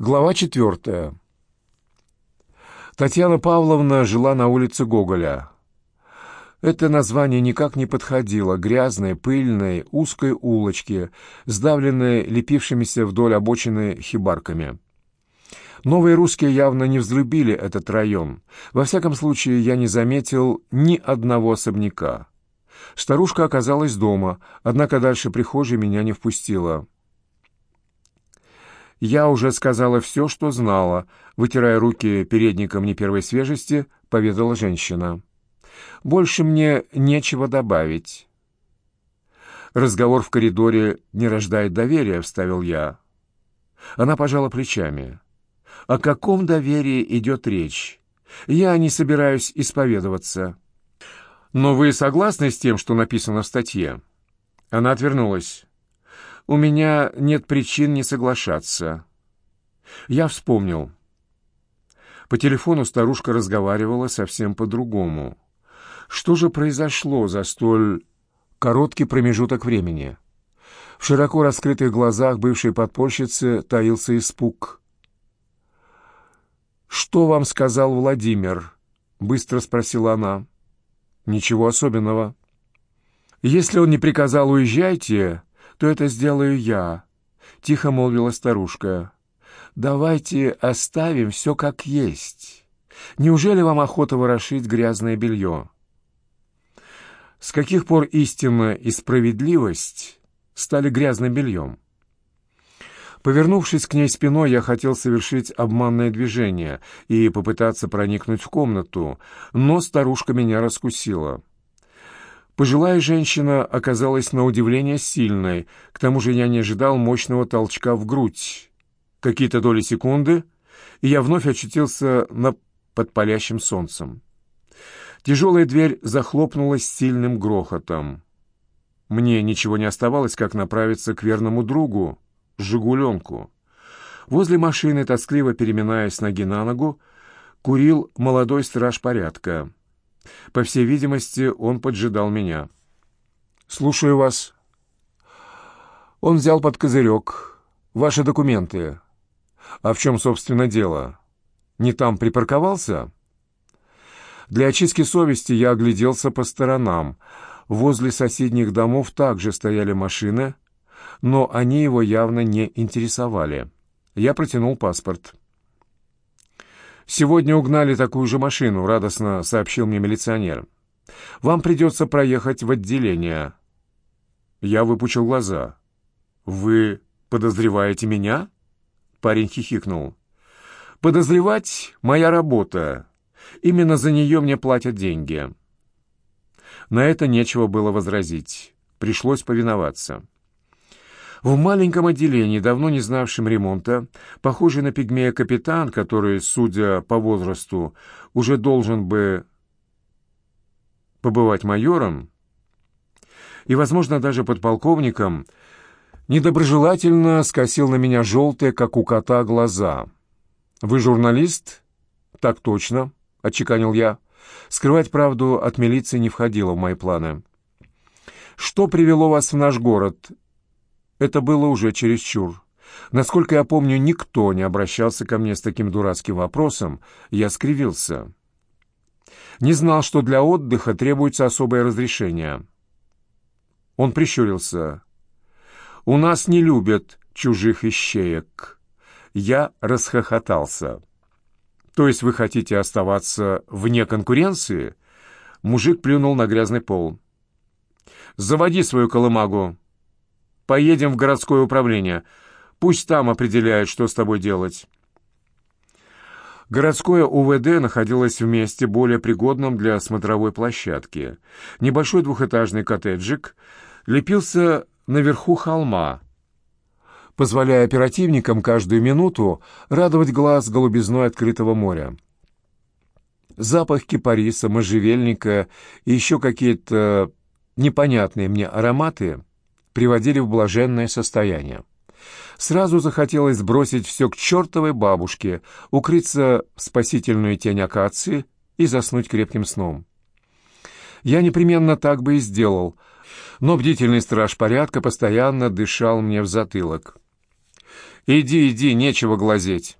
Глава четвертая. Татьяна Павловна жила на улице Гоголя. Это название никак не подходило грязной, пыльной, узкой улочке, сдавленной лепившимися вдоль обочины хибарками. Новые русские явно не взлюбили этот район. Во всяком случае, я не заметил ни одного особняка. Старушка оказалась дома, однако дальше прихожей меня не впустила. Я уже сказала все, что знала, вытирая руки передником не первой свежести, поведала женщина. Больше мне нечего добавить. Разговор в коридоре не рождает доверия, вставил я. Она пожала плечами. О каком доверии идет речь? Я не собираюсь исповедоваться. Но вы согласны с тем, что написано в статье? Она отвернулась. У меня нет причин не соглашаться. Я вспомнил. По телефону старушка разговаривала совсем по-другому. Что же произошло за столь короткий промежуток времени? В широко раскрытых глазах бывшей подпольщицы таился испуг. «Что вам сказал Владимир?» — быстро спросила она. «Ничего особенного. Если он не приказал «уезжайте», то это сделаю я», — тихо молвила старушка. «Давайте оставим все как есть. Неужели вам охота ворошить грязное белье?» С каких пор истина и справедливость стали грязным бельем? Повернувшись к ней спиной, я хотел совершить обманное движение и попытаться проникнуть в комнату, но старушка меня раскусила. Пожилая женщина оказалась на удивление сильной, к тому же я не ожидал мощного толчка в грудь. Какие-то доли секунды, и я вновь очутился на под палящим солнцем. Тяжелая дверь захлопнулась сильным грохотом. Мне ничего не оставалось, как направиться к верному другу, «Жигуленку». Возле машины, тоскливо переминаясь ноги на ногу, курил молодой страж порядка. По всей видимости, он поджидал меня. «Слушаю вас». Он взял под козырек. «Ваши документы». «А в чем, собственно, дело? Не там припарковался?» Для очистки совести я огляделся по сторонам. Возле соседних домов также стояли машины, но они его явно не интересовали. Я протянул паспорт. «Сегодня угнали такую же машину», — радостно сообщил мне милиционер. «Вам придется проехать в отделение». Я выпучил глаза. «Вы подозреваете меня?» Парень хихикнул. «Подозревать — моя работа. Именно за нее мне платят деньги». На это нечего было возразить. Пришлось повиноваться. В маленьком отделении, давно не знавшем ремонта, похожий на пигмея капитан, который, судя по возрасту, уже должен бы побывать майором и, возможно, даже подполковником, недоброжелательно скосил на меня желтые, как у кота, глаза. «Вы журналист?» «Так точно», — отчеканил я. Скрывать правду от милиции не входило в мои планы. «Что привело вас в наш город?» Это было уже чересчур. Насколько я помню, никто не обращался ко мне с таким дурацким вопросом. Я скривился. Не знал, что для отдыха требуется особое разрешение. Он прищурился. «У нас не любят чужих ищеек». Я расхохотался. «То есть вы хотите оставаться вне конкуренции?» Мужик плюнул на грязный пол. «Заводи свою колымагу. Поедем в городское управление. Пусть там определяют, что с тобой делать». Городское УВД находилось в месте, более пригодном для смотровой площадки. Небольшой двухэтажный коттеджик лепился наверху холма, позволяя оперативникам каждую минуту радовать глаз голубизной открытого моря. Запах кипариса, можжевельника и еще какие-то непонятные мне ароматы приводили в блаженное состояние. Сразу захотелось сбросить все к чертовой бабушке, укрыться в спасительную тень акации и заснуть крепким сном. Я непременно так бы и сделал, но бдительный страж порядка постоянно дышал мне в затылок. Иди, иди, нечего глазеть.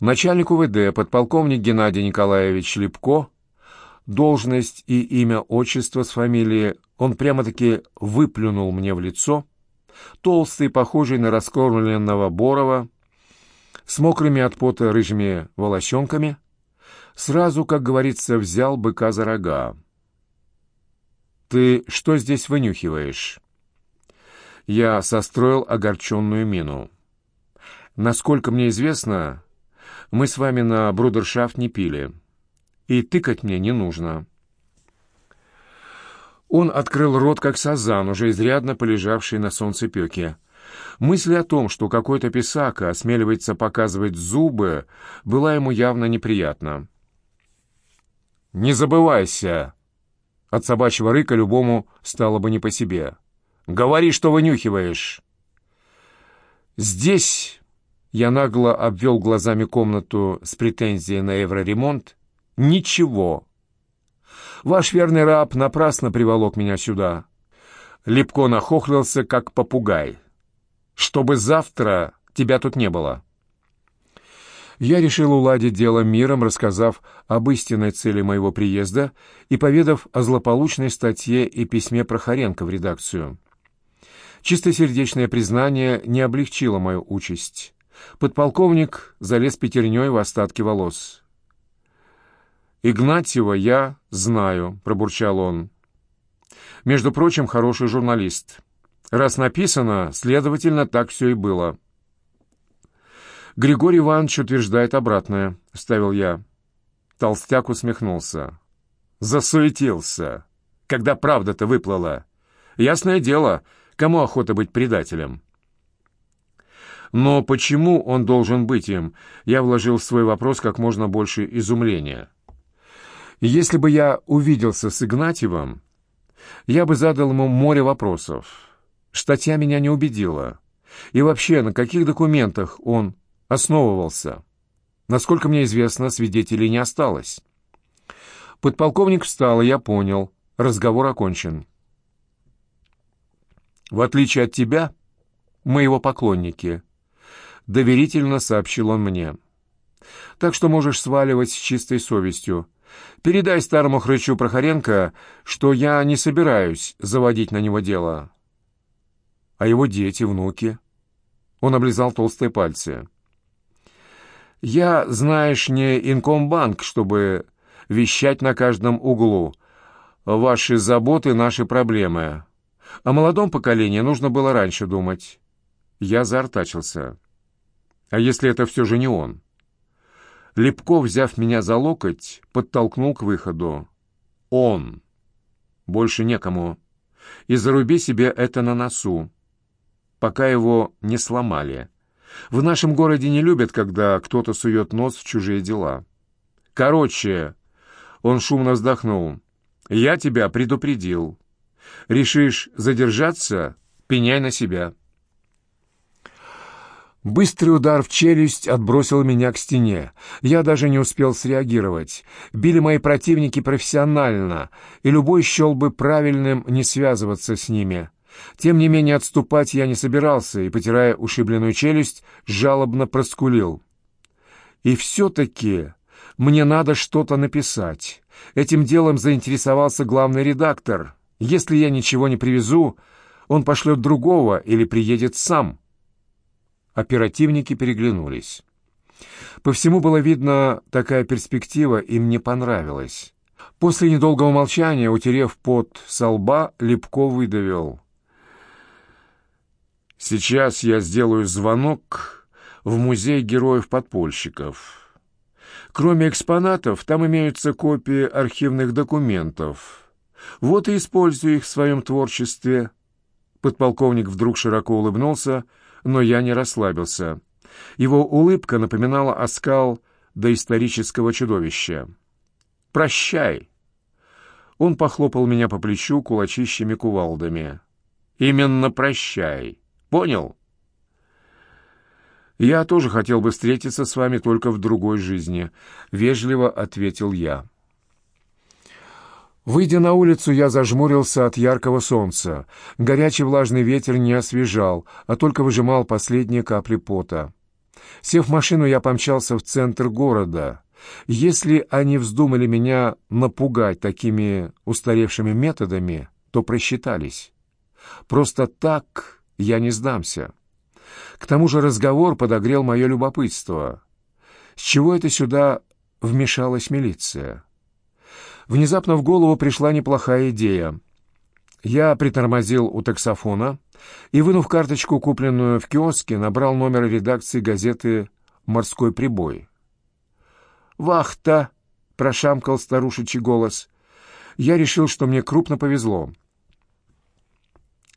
Начальник УВД, подполковник Геннадий Николаевич Лепко, должность и имя отчества с фамилией он прямо-таки выплюнул мне в лицо, толстый, похожий на раскормленного Борова, с мокрыми от пота рыжими волосенками, сразу, как говорится, взял быка за рога. «Ты что здесь вынюхиваешь?» Я состроил огорченную мину. «Насколько мне известно, мы с вами на брудершафт не пили, и тыкать мне не нужно». Он открыл рот, как сазан, уже изрядно полежавший на солнцепеке. Мысль о том, что какой-то писака осмеливается показывать зубы, была ему явно неприятна. «Не забывайся!» От собачьего рыка любому стало бы не по себе. «Говори, что вынюхиваешь!» «Здесь...» Я нагло обвел глазами комнату с претензией на евроремонт. «Ничего. Ваш верный раб напрасно приволок меня сюда». Лепко нахохлился, как попугай. «Чтобы завтра тебя тут не было». Я решил уладить дело миром, рассказав об истинной цели моего приезда и поведав о злополучной статье и письме Прохоренко в редакцию. Чистосердечное признание не облегчило мою участь. Подполковник залез пятерней в остатки волос. «Игнатьева я знаю», — пробурчал он. «Между прочим, хороший журналист. Раз написано, следовательно, так все и было». «Григорий Иванович утверждает обратное», — ставил я. Толстяк усмехнулся. «Засуетился. Когда правда-то выплыла. Ясное дело, кому охота быть предателем?» Но почему он должен быть им, я вложил в свой вопрос как можно больше изумления. Если бы я увиделся с Игнатьевым, я бы задал ему море вопросов. Статья меня не убедила. И вообще, на каких документах он основывался. Насколько мне известно, свидетелей не осталось. Подполковник встал, и я понял. Разговор окончен. «В отличие от тебя, мы его поклонники», — доверительно сообщил он мне. «Так что можешь сваливать с чистой совестью. Передай старому хрычу Прохоренко, что я не собираюсь заводить на него дело». «А его дети, внуки?» Он облизал толстые пальцы. Я, знаешь, не инкомбанк, чтобы вещать на каждом углу. Ваши заботы — наши проблемы. О молодом поколении нужно было раньше думать. Я заортачился. А если это все же не он? Лепков, взяв меня за локоть, подтолкнул к выходу. Он. Больше некому. И заруби себе это на носу, пока его не сломали. В нашем городе не любят, когда кто-то сует нос в чужие дела. Короче, он шумно вздохнул. Я тебя предупредил. Решишь задержаться — пеняй на себя. Быстрый удар в челюсть отбросил меня к стене. Я даже не успел среагировать. Били мои противники профессионально, и любой счел бы правильным не связываться с ними. Тем не менее отступать я не собирался и, потирая ушибленную челюсть, жалобно проскулил. «И все-таки мне надо что-то написать. Этим делом заинтересовался главный редактор. Если я ничего не привезу, он пошлет другого или приедет сам». Оперативники переглянулись. По всему было видно, такая перспектива им не понравилась. После недолгого молчания, утерев пот со лба, Лепко выдавил — Сейчас я сделаю звонок в музей героев-подпольщиков. Кроме экспонатов, там имеются копии архивных документов. Вот и использую их в своем творчестве. Подполковник вдруг широко улыбнулся, но я не расслабился. Его улыбка напоминала оскал доисторического чудовища. «Прощай!» Он похлопал меня по плечу кулачищами кувалдами. «Именно прощай!» Понял? Я тоже хотел бы встретиться с вами только в другой жизни, вежливо ответил я. Выйдя на улицу, я зажмурился от яркого солнца. Горячий влажный ветер не освежал, а только выжимал последние капли пота. Сев в машину, я помчался в центр города. Если они вздумали меня напугать такими устаревшими методами, то просчитались. Просто так я не сдамся. К тому же разговор подогрел мое любопытство. С чего это сюда вмешалась милиция? Внезапно в голову пришла неплохая идея. Я притормозил у таксофона и, вынув карточку, купленную в киоске, набрал номер редакции газеты «Морской прибой». «Вахта!» — прошамкал старушечий голос. Я решил, что мне крупно повезло.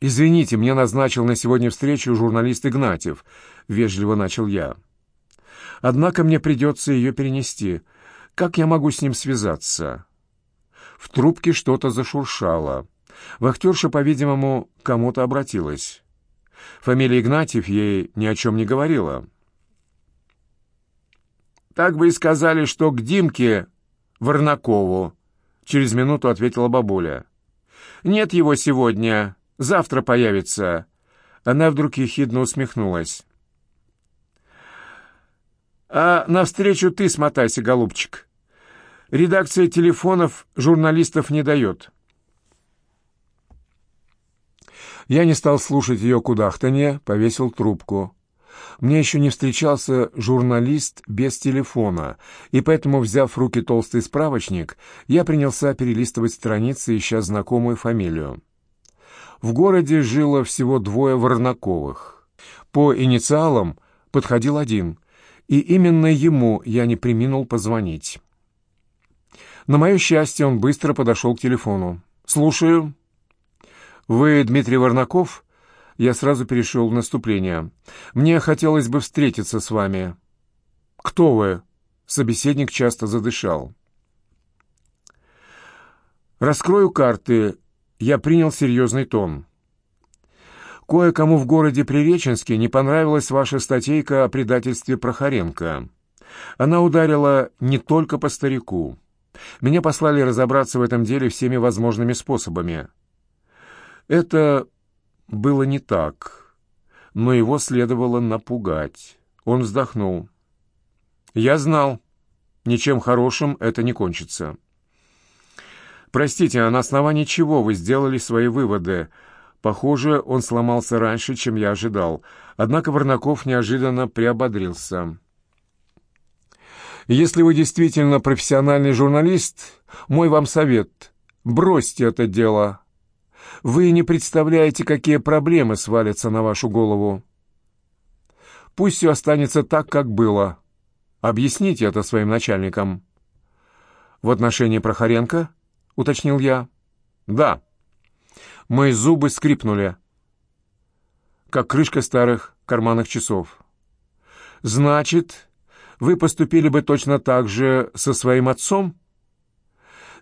«Извините, мне назначил на сегодня встречу журналист Игнатьев», — вежливо начал я. «Однако мне придется ее перенести. Как я могу с ним связаться?» В трубке что-то зашуршало. Вахтерша, по-видимому, кому-то обратилась. Фамилия Игнатьев ей ни о чем не говорила. «Так бы и сказали, что к Димке Варнакову», — через минуту ответила бабуля. «Нет его сегодня, завтра появится». Она вдруг ехидно усмехнулась. «А навстречу ты смотайся, голубчик. Редакция телефонов журналистов не дает». Я не стал слушать ее кудахтанье, повесил трубку. Мне еще не встречался журналист без телефона, и поэтому, взяв в руки толстый справочник, я принялся перелистывать страницы, ища знакомую фамилию. В городе жило всего двое Варнаковых. По инициалам подходил один, и именно ему я не приминул позвонить. На мое счастье, он быстро подошел к телефону. «Слушаю». «Вы Дмитрий Варнаков?» Я сразу перешел в наступление. «Мне хотелось бы встретиться с вами». «Кто вы?» Собеседник часто задышал. «Раскрою карты». Я принял серьезный тон. «Кое-кому в городе Приреченске не понравилась ваша статейка о предательстве Прохоренко. Она ударила не только по старику. Меня послали разобраться в этом деле всеми возможными способами». Это было не так, но его следовало напугать. Он вздохнул. «Я знал, ничем хорошим это не кончится». «Простите, а на основании чего вы сделали свои выводы?» Похоже, он сломался раньше, чем я ожидал. Однако Варнаков неожиданно приободрился. «Если вы действительно профессиональный журналист, мой вам совет — бросьте это дело, вы не представляете, какие проблемы свалятся на вашу голову. Пусть все останется так, как было. Объясните это своим начальникам. В отношении Прохоренко, уточнил я. Да. Мои зубы скрипнули, как крышка старых карманных часов. Значит, вы поступили бы точно так же со своим отцом?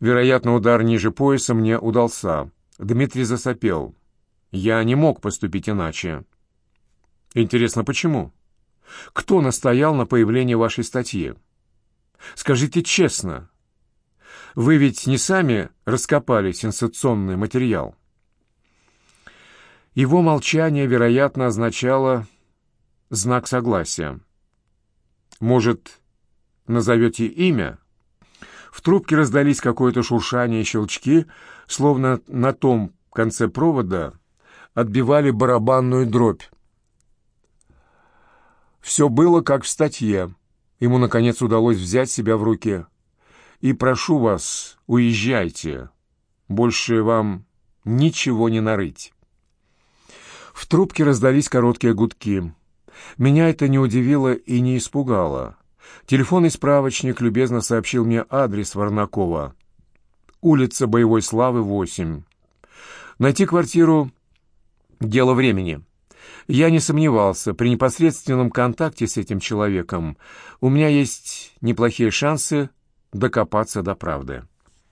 Вероятно, удар ниже пояса мне удался. Дмитрий засопел. «Я не мог поступить иначе». «Интересно, почему? Кто настоял на появлении вашей статьи? Скажите честно, вы ведь не сами раскопали сенсационный материал?» Его молчание, вероятно, означало знак согласия. «Может, назовете имя?» В трубке раздались какое-то шуршание и щелчки, словно на том конце провода отбивали барабанную дробь. Все было как в статье. Ему, наконец, удалось взять себя в руки. «И прошу вас, уезжайте. Больше вам ничего не нарыть». В трубке раздались короткие гудки. Меня это не удивило и не испугало. Телефонный справочник любезно сообщил мне адрес Варнакова. Улица Боевой Славы, 8. Найти квартиру — дело времени. Я не сомневался, при непосредственном контакте с этим человеком у меня есть неплохие шансы докопаться до правды.